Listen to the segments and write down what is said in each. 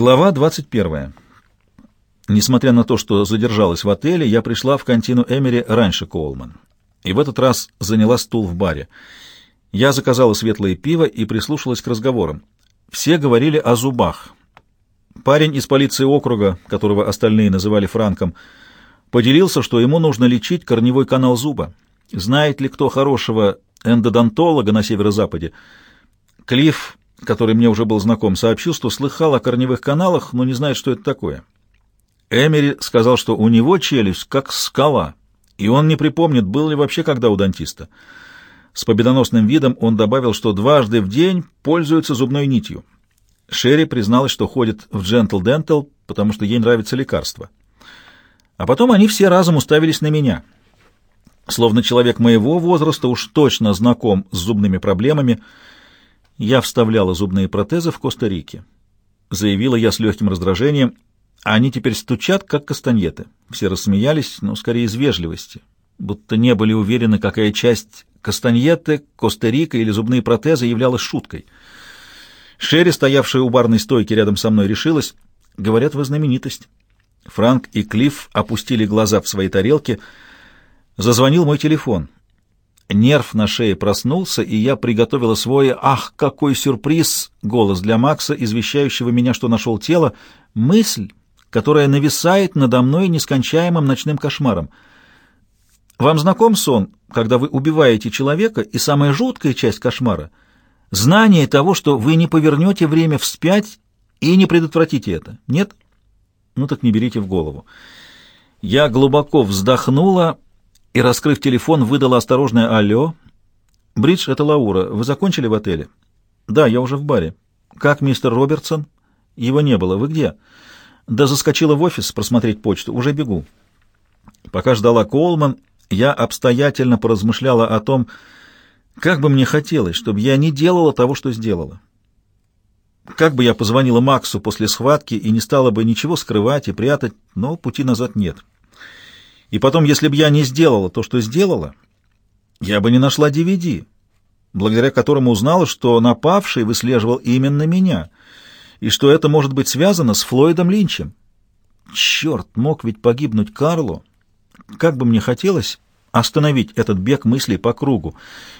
Глава 21. Несмотря на то, что задержалась в отеле, я пришла в контину Эмери раньше Коулман. И в этот раз заняла стул в баре. Я заказала светлое пиво и прислушалась к разговорам. Все говорили о зубах. Парень из полиции округа, которого остальные называли Франком, поделился, что ему нужно лечить корневой канал зуба. Знает ли кто хорошего эндодонтолога на северо-западе? Клифф который мне уже был знаком, сообщил, что слыхал о корневых каналах, но не знает, что это такое. Эмери сказал, что у него челюсть как скала, и он не припомнит, был ли вообще когда у дантиста. С победоносным видом он добавил, что дважды в день пользуется зубной нитью. Шерри призналась, что ходит в Gentle Dental, потому что ей нравится лекарство. А потом они все разом уставились на меня. Словно человек моего возраста уж точно знаком с зубными проблемами, я вставляла зубные протезы в Коста-Рике. Заявила я с легким раздражением. Они теперь стучат, как кастаньеты. Все рассмеялись, но скорее из вежливости. Будто не были уверены, какая часть кастаньеты, Коста-Рика или зубные протезы являлась шуткой. Шерри, стоявшая у барной стойки рядом со мной, решилась. Говорят, вы знаменитость. Франк и Клифф опустили глаза в свои тарелки. Зазвонил мой телефон. Нерв на шее проснулся, и я приготовила свой «Ах, какой сюрприз!» голос для Макса, извещающего меня, что нашел тело, мысль, которая нависает надо мной нескончаемым ночным кошмаром. Вам знаком сон, когда вы убиваете человека, и самая жуткая часть кошмара — знание того, что вы не повернете время вспять и не предотвратите это? Нет? Ну так не берите в голову. Я глубоко вздохнула и, раскрыв телефон, выдала осторожное «Алло». «Бридж, это Лаура. Вы закончили в отеле?» «Да, я уже в баре». «Как мистер Робертсон?» «Его не было. Вы где?» «Да заскочила в офис просмотреть почту. Уже бегу». Пока ждала Колман, я обстоятельно поразмышляла о том, как бы мне хотелось, чтобы я не делала того, что сделала. Как бы я позвонила Максу после схватки и не стала бы ничего скрывать и прятать, но пути назад нет. И потом, если бы я не сделала то, что сделала, я бы не нашла DVD, благодаря которому узнала, что напавший выслеживал именно меня, и что это может быть связано с Флойдом Линчем. Черт, мог ведь погибнуть Карло. Как бы мне хотелось остановить этот бег мыслей по кругу.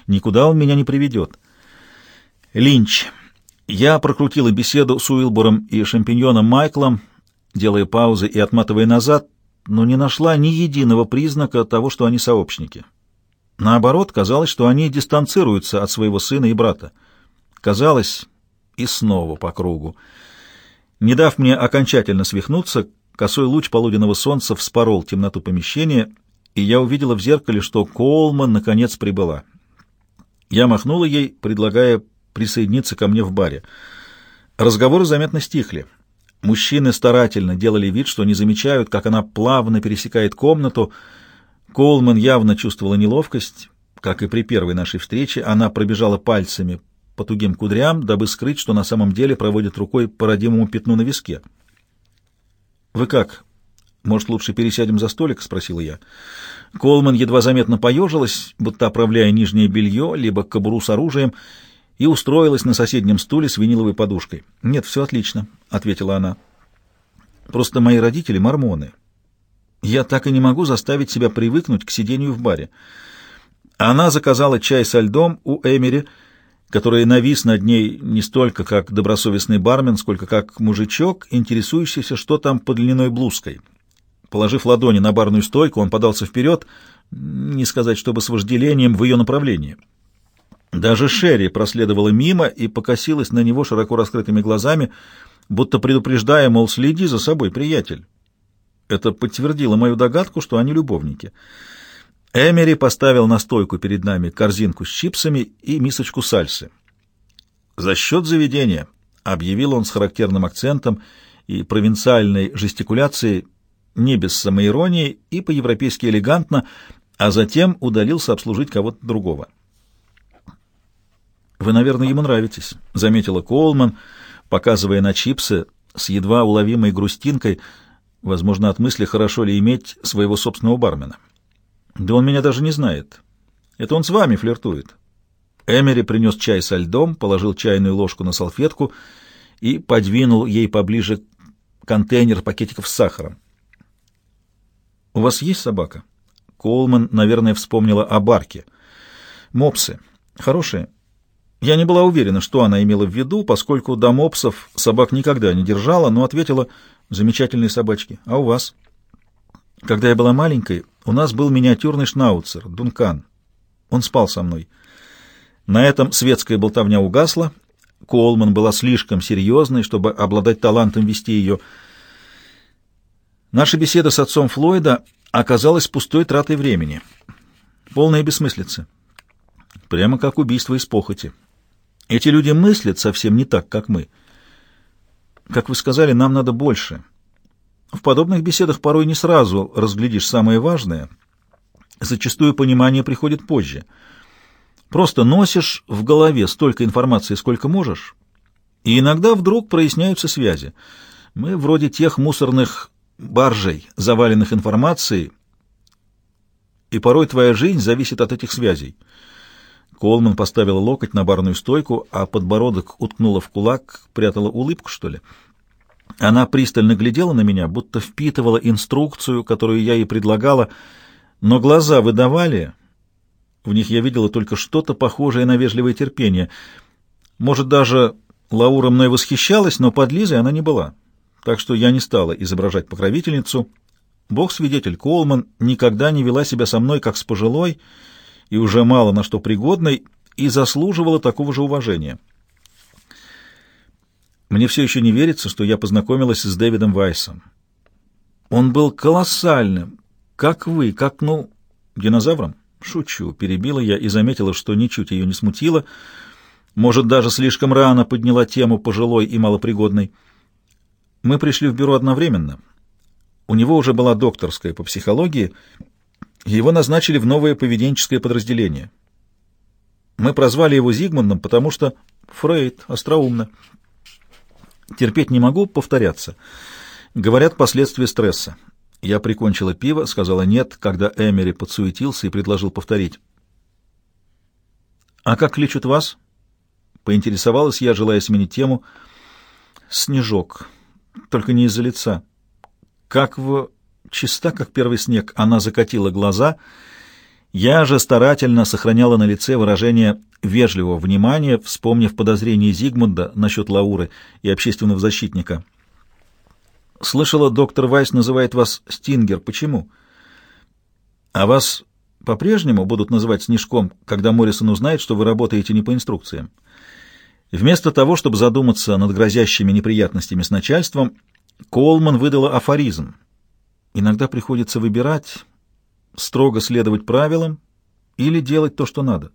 Никуда он меня не приведет. Линч. Я прокрутила беседу с Уилбором и шампиньоном Майклом, делая паузы и отматывая назад, но не нашла ни единого признака того, что они сообщники. Наоборот, казалось, что они дистанцируются от своего сына и брата. Казалось, и снова по кругу. Не дав мне окончательно свихнуться, косой луч полуденного солнца вспорол темноту помещения, и я увидела в зеркале, что Колман наконец прибыла. Я махнула ей, предлагая присоединиться ко мне в баре. Разговоры заметно стихли. Мужчины старательно делали вид, что не замечают, как она плавно пересекает комнату. Колман явно чувствовала неловкость. Как и при первой нашей встрече, она пробежала пальцами по тугим кудрям, дабы скрыть, что на самом деле проводит рукой по родимому пятну на виске. «Вы как? Может, лучше пересядем за столик?» — спросила я. Колман едва заметно поежилась, будто оправляя нижнее белье, либо кобуру с оружием, и устроилась на соседнем стуле с виниловой подушкой. «Нет, все отлично», — ответила она. «Просто мои родители — мормоны. Я так и не могу заставить себя привыкнуть к сидению в баре». Она заказала чай со льдом у Эмери, который навис над ней не столько как добросовестный бармен, сколько как мужичок, интересующийся, что там под льняной блузкой. Положив ладони на барную стойку, он подался вперед, не сказать, чтобы с вожделением, в ее направлении. Даже Шерри проследовала мимо и покосилась на него широко раскрытыми глазами, будто предупреждая, мол, следи за собой, приятель. Это подтвердило мою догадку, что они любовники. Эмери поставил на стойку перед нами корзинку с чипсами и мисочку сальсы. «За счет заведения», — объявил он с характерным акцентом и провинциальной жестикуляцией, не без самоиронии и по-европейски элегантно, а затем удалился обслужить кого-то другого. «Вы, наверное, ему нравитесь», — заметила Коулман, показывая на чипсы с едва уловимой грустинкой, возможно, от мысли, хорошо ли иметь своего собственного бармена. «Да он меня даже не знает. Это он с вами флиртует». Эмери принес чай со льдом, положил чайную ложку на салфетку и подвинул ей поближе контейнер пакетиков с сахаром. «У вас есть собака?» Коулман, наверное, вспомнила о барке. «Мопсы. Хорошие?» Я не была уверена, что она имела в виду, поскольку до мопсов собак никогда не держала, но ответила «замечательные собачки. А у вас?» Когда я была маленькой, у нас был миниатюрный шнауцер, Дункан. Он спал со мной. На этом светская болтовня угасла. Колман была слишком серьезной, чтобы обладать талантом вести ее. Наша беседа с отцом Флойда оказалась пустой тратой времени. Полная бессмыслица. Прямо как убийство из похоти. Эти люди мыслят совсем не так, как мы. Как вы сказали, нам надо больше. В подобных беседах порой не сразу разглядишь самое важное. Зачастую понимание приходит позже. Просто носишь в голове столько информации, сколько можешь, и иногда вдруг проясняются связи. Мы вроде тех мусорных баржей, заваленных информацией, и порой твоя жизнь зависит от этих связей. Колман поставила локоть на барную стойку, а подбородок уткнула в кулак, прятала улыбку, что ли. Она пристально глядела на меня, будто впитывала инструкцию, которую я ей предлагала, но глаза выдавали. В них я видела только что-то похожее на вежливое терпение. Может, даже Лаура мной восхищалась, но под Лизой она не была. Так что я не стала изображать покровительницу. Бог-свидетель, Колман никогда не вела себя со мной, как с пожилой, и уже мало на что пригодной, и заслуживала такого же уважения. Мне все еще не верится, что я познакомилась с Дэвидом Вайсом. Он был колоссальным, как вы, как, ну, динозавром. Шучу, перебила я и заметила, что ничуть ее не смутило. Может, даже слишком рано подняла тему пожилой и малопригодной. Мы пришли в бюро одновременно. У него уже была докторская по психологии, его назначили в новое поведенческое подразделение. Мы прозвали его Зигмундом, потому что Фрейд, остроумно. Терпеть не могу повторяться. Говорят, последствия стресса. Я прикончила пиво, сказала «нет», когда Эмери подсуетился и предложил повторить. «А как кличут вас?» Поинтересовалась я, желая сменить тему. «Снежок. Только не из-за лица. Как в чиста, как первый снег, она закатила глаза. Я же старательно сохраняла на лице выражение вежливого внимания, вспомнив подозрение Зигмунда насчет Лауры и общественного защитника. «Слышала, доктор Вайс называет вас Стингер. Почему?» «А вас по-прежнему будут называть Снежком, когда Моррисон узнает, что вы работаете не по инструкциям?» Вместо того, чтобы задуматься над грозящими неприятностями с начальством, Колман выдала афоризм — Иногда приходится выбирать, строго следовать правилам или делать то, что надо.